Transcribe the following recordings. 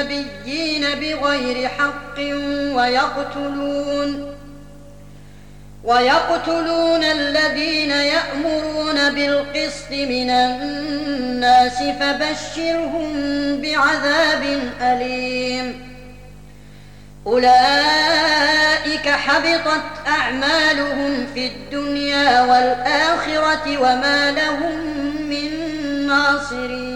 النبيين بغير حق ويقتلون ويقتلون الذين يأمرون بالقسط من الناس فبشرهم بعذاب أليم. أولئك حبطت أعمالهم في الدنيا والآخرة وما لهم من ناصرين.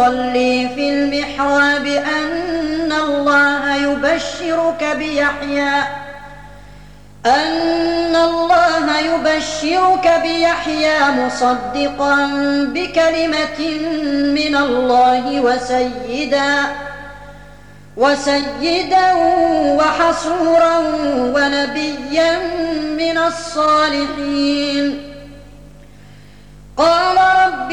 يصلي في المحراب أن الله يبشرك بيحيى أن الله يبشرك بيحيى مصدقا بكلمة من الله وسيدا وسيدا وحصورا ونبيا من الصالحين. قال رب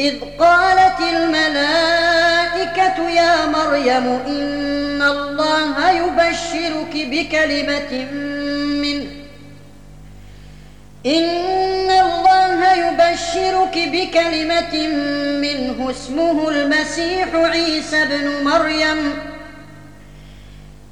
إذ قالت الملائكة يا مريم إن الله يبشرك بكلمة منه. إن الله يبشرك بكلمة منه اسمه المسيح عيسى بن مريم.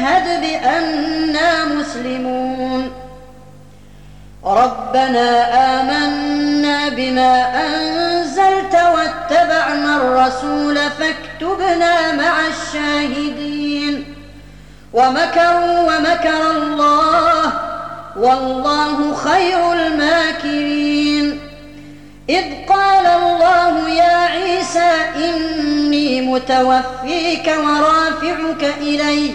واشهد بأننا مسلمون. ربنا آمنا بما أنزلت واتبعنا الرسول فاكتبنا مع الشاهدين. ومكروا ومكر الله والله خير الماكرين. إذ قال الله يا عيسى إني متوفيك ورافعك إلي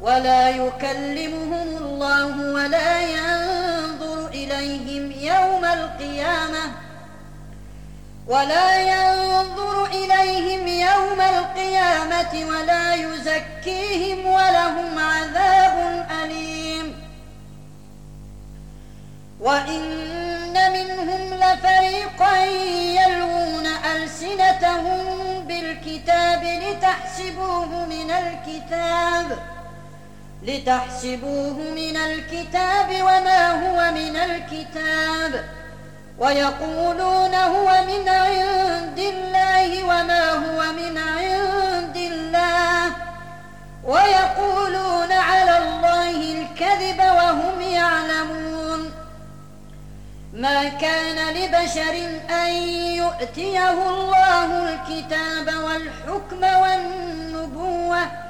ولا يكلمهم الله ولا ينظر إليهم يوم القيامة. ولا ينظر إليهم يوم القيامة ولا يزكيهم ولهم عذاب أليم. وإن منهم لفريقا يلوون ألسنتهم بالكتاب لتحسبوه من الكتاب. لتحسبوه من الكتاب وما هو من الكتاب ويقولون هو من عند الله وما هو من عند الله ويقولون على الله الكذب وهم يعلمون ما كان لبشر أن يؤتيه الله الكتاب والحكم والنبوة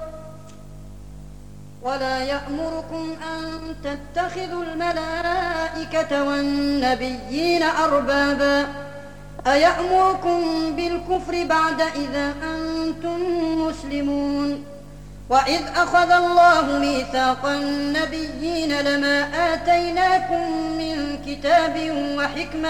ولا يأمركم أن تتخذوا الملائكة والنبيين أربابا. أيأمركم بالكفر بعد إذا أنتم مسلمون؟ وإذ أخذ الله ميثاق النبيين لما آتيناكم من كتاب وحكمة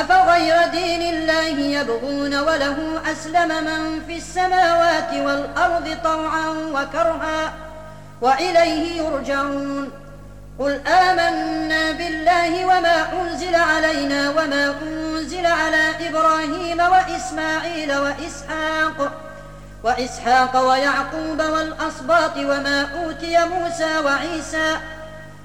أفغير دين الله يبغون وله أسلم من في السماوات والأرض طوعا وكرها وإليه يرجعون قل آمنا بالله وما أنزل علينا وما أنزل على إبراهيم وإسماعيل وإسحاق وإسحاق ويعقوب والأصباط وما أوتي موسى وعيسى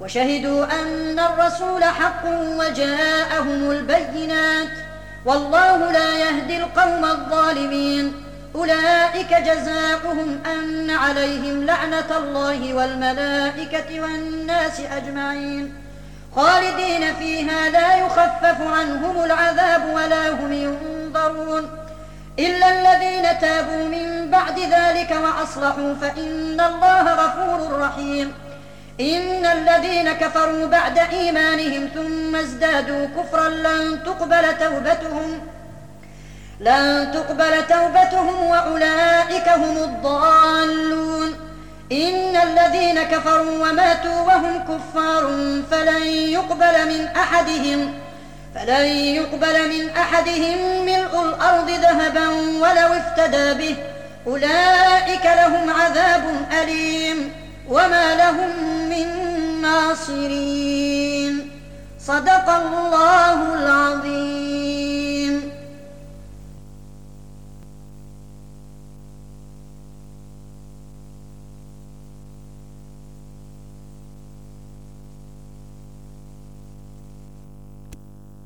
وشهدوا أن الرسول حق وجاءهم البينات والله لا يهدي القوم الظالمين. أولئك جزاؤهم أن عليهم لعنة الله والملائكة والناس أجمعين. خالدين فيها لا يخفف عنهم العذاب ولا هم ينظرون. إلا الذين تابوا من بعد ذلك وأصلحوا فإن الله غفور رحيم. إن الذين كفروا بعد إيمانهم ثم ازدادوا كفرا لن تقبل توبتهم لن تقبل توبتهم وأولئك هم الضالون. إن الذين كفروا وماتوا وهم كفار فلن يقبل من أحدهم فلن يقبل من أحدهم ملء الأرض ذهبا ولو افتدى به. أولئك لهم عذاب أليم. وما لهم من ناصرين صدق الله العظيم